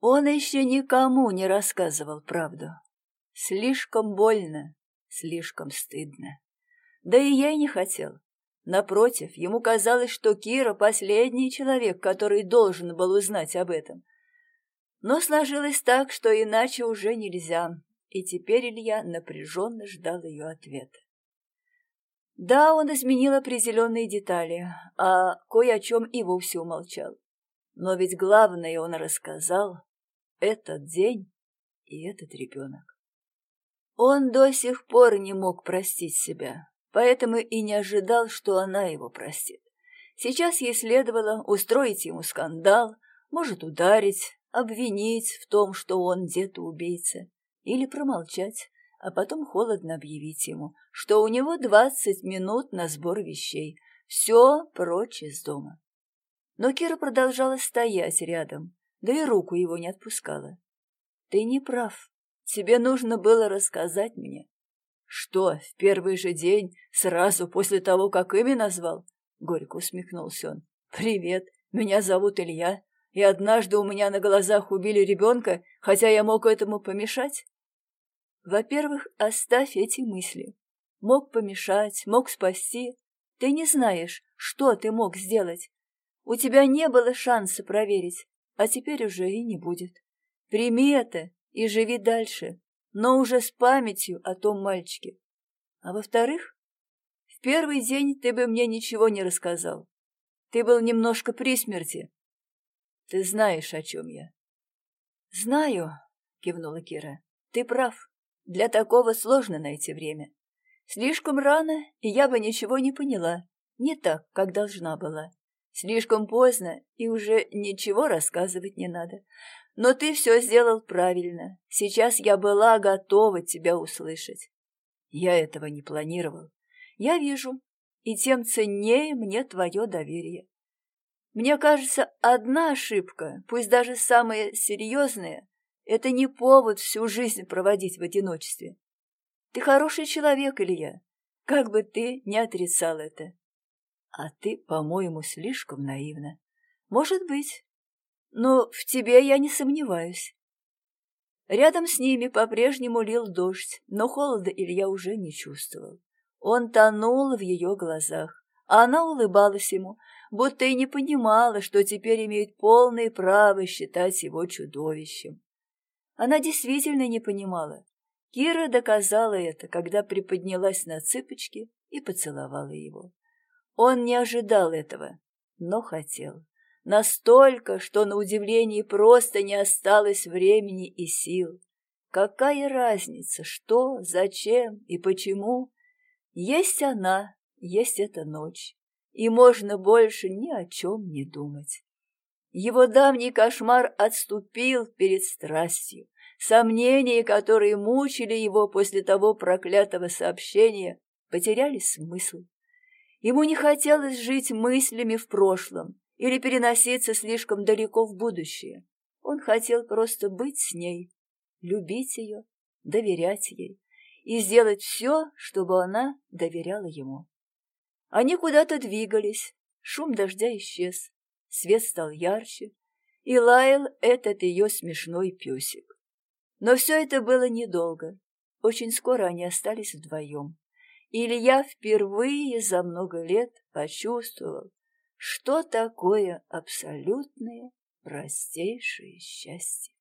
Он еще никому не рассказывал правду. Слишком больно, слишком стыдно. Да и я и не хотел. Напротив, ему казалось, что Кира — последний человек, который должен был узнать об этом. Но сложилось так, что иначе уже нельзя, и теперь Илья напряженно ждал ее ответа. Да, он изменил определенные детали, а кое о чем и вовсе умолчал. Но ведь главное он рассказал — этот день и этот ребенок. Он до сих пор не мог простить себя, поэтому и не ожидал, что она его простит. Сейчас ей следовало устроить ему скандал, может ударить, обвинить в том, что он где-то убийца, или промолчать, а потом холодно объявить ему, что у него двадцать минут на сбор вещей, все прочь из дома. Но Кира продолжала стоять рядом, да и руку его не отпускала. «Ты не прав. Тебе нужно было рассказать мне». «Что, в первый же день, сразу после того, как имя назвал?» — горько усмехнулся он. «Привет, меня зовут Илья, и однажды у меня на глазах убили ребенка, хотя я мог этому помешать?» Во-первых, оставь эти мысли. Мог помешать, мог спасти. Ты не знаешь, что ты мог сделать. У тебя не было шанса проверить, а теперь уже и не будет. Прими это и живи дальше, но уже с памятью о том мальчике. А во-вторых, в первый день ты бы мне ничего не рассказал. Ты был немножко при смерти. Ты знаешь, о чем я. — Знаю, — кивнула Кира. — Ты прав. Для такого сложно найти время. Слишком рано, и я бы ничего не поняла. Не так, как должна была. Слишком поздно, и уже ничего рассказывать не надо. Но ты все сделал правильно. Сейчас я была готова тебя услышать. Я этого не планировал. Я вижу, и тем ценнее мне твое доверие. Мне кажется, одна ошибка, пусть даже самая серьезная, это не повод всю жизнь проводить в одиночестве. Ты хороший человек, Илья, как бы ты ни отрицал это. А ты, по-моему, слишком наивна. Может быть, но в тебе я не сомневаюсь. Рядом с ними по-прежнему лил дождь, но холода Илья уже не чувствовал. Он тонул в ее глазах, а она улыбалась ему, будто и не понимала, что теперь имеет полное право считать его чудовищем. Она действительно не понимала. Кира доказала это, когда приподнялась на цыпочки и поцеловала его. Он не ожидал этого, но хотел. Настолько, что на удивление просто не осталось времени и сил. Какая разница, что, зачем и почему? Есть она, есть эта ночь, и можно больше ни о чем не думать. Его давний кошмар отступил перед страстью. Сомнения, которые мучили его после того проклятого сообщения, потеряли смысл. Ему не хотелось жить мыслями в прошлом или переноситься слишком далеко в будущее. Он хотел просто быть с ней, любить ее, доверять ей и сделать все, чтобы она доверяла ему. Они куда-то двигались, шум дождя исчез. Свет стал ярче, и лаял этот ее смешной песик. Но все это было недолго. Очень скоро они остались вдвоем. Илья впервые за много лет почувствовал, что такое абсолютное простейшее счастье.